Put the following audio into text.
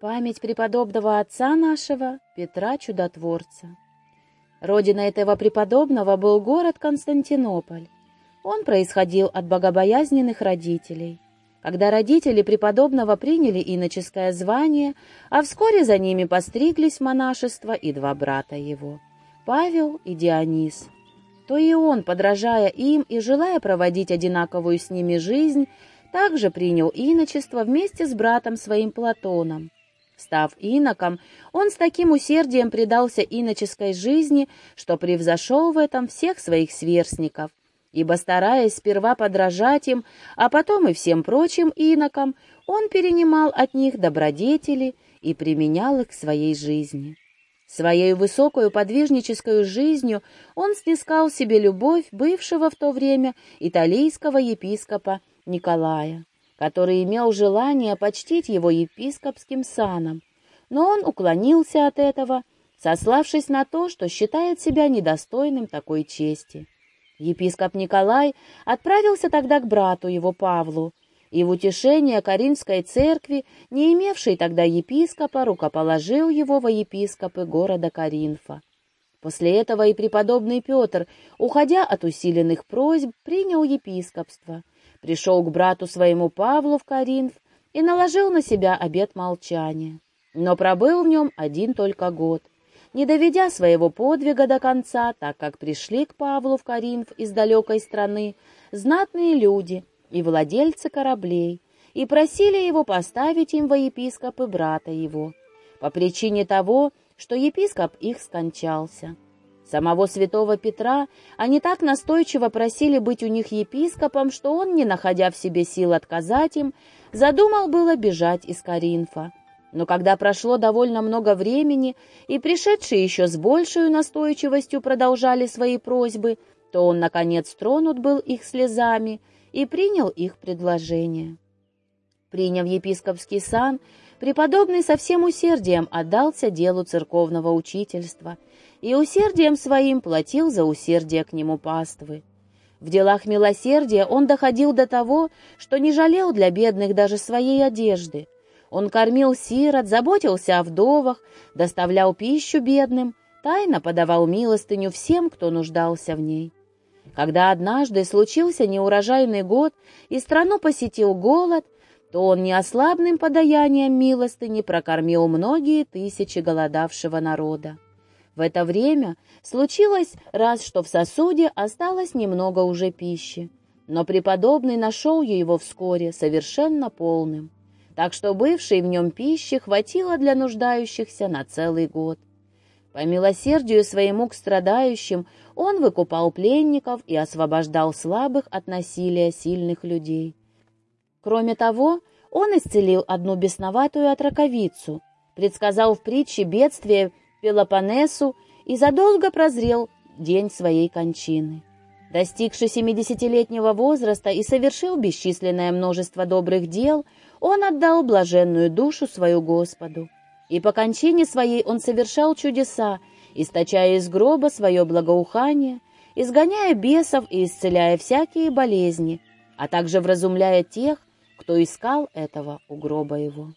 Память преподобного отца нашего, Петра Чудотворца. Родина этого преподобного был город Константинополь. Он происходил от богобоязненных родителей. Когда родители преподобного приняли иноческое звание, а вскоре за ними постриглись монашество и два брата его, Павел и Дионис, то и он, подражая им и желая проводить одинаковую с ними жизнь, также принял иночество вместе с братом своим Платоном. Став иноком, он с таким усердием предался иноческой жизни, что превзошел в этом всех своих сверстников, ибо, стараясь сперва подражать им, а потом и всем прочим инокам, он перенимал от них добродетели и применял их к своей жизни. Своей высокую подвижнической жизнью он снискал себе любовь бывшего в то время италийского епископа Николая который имел желание почтить его епископским саном, но он уклонился от этого, сославшись на то, что считает себя недостойным такой чести. Епископ Николай отправился тогда к брату его Павлу, и в утешение Каринской церкви, не имевшей тогда епископа, рукоположил его во епископы города Каринфа. После этого и преподобный Петр, уходя от усиленных просьб, принял епископство — пришел к брату своему Павлу в Каринф и наложил на себя обет молчания, но пробыл в нем один только год, не доведя своего подвига до конца, так как пришли к Павлу в Каринф из далекой страны знатные люди и владельцы кораблей, и просили его поставить им во епископы брата его, по причине того, что епископ их скончался. Самого святого Петра они так настойчиво просили быть у них епископом, что он, не находя в себе сил отказать им, задумал было бежать из Каринфа. Но когда прошло довольно много времени, и пришедшие еще с большей настойчивостью продолжали свои просьбы, то он, наконец, тронут был их слезами и принял их предложение. Приняв епископский сан, преподобный со всем усердием отдался делу церковного учительства — и усердием своим платил за усердие к нему паствы. В делах милосердия он доходил до того, что не жалел для бедных даже своей одежды. Он кормил сирот, заботился о вдовах, доставлял пищу бедным, тайно подавал милостыню всем, кто нуждался в ней. Когда однажды случился неурожайный год и страну посетил голод, то он неослабным подаянием милостыни прокормил многие тысячи голодавшего народа. В это время случилось раз, что в сосуде осталось немного уже пищи, но преподобный нашел его вскоре совершенно полным, так что бывшей в нем пищи хватило для нуждающихся на целый год. По милосердию своему к страдающим он выкупал пленников и освобождал слабых от насилия сильных людей. Кроме того, он исцелил одну бесноватую отраковицу, предсказал в притче бедствие Пелопоннесу и задолго прозрел день своей кончины. Достигший семидесятилетнего возраста и совершил бесчисленное множество добрых дел, он отдал блаженную душу свою Господу. И по кончине своей он совершал чудеса, источая из гроба свое благоухание, изгоняя бесов и исцеляя всякие болезни, а также вразумляя тех, кто искал этого у гроба его.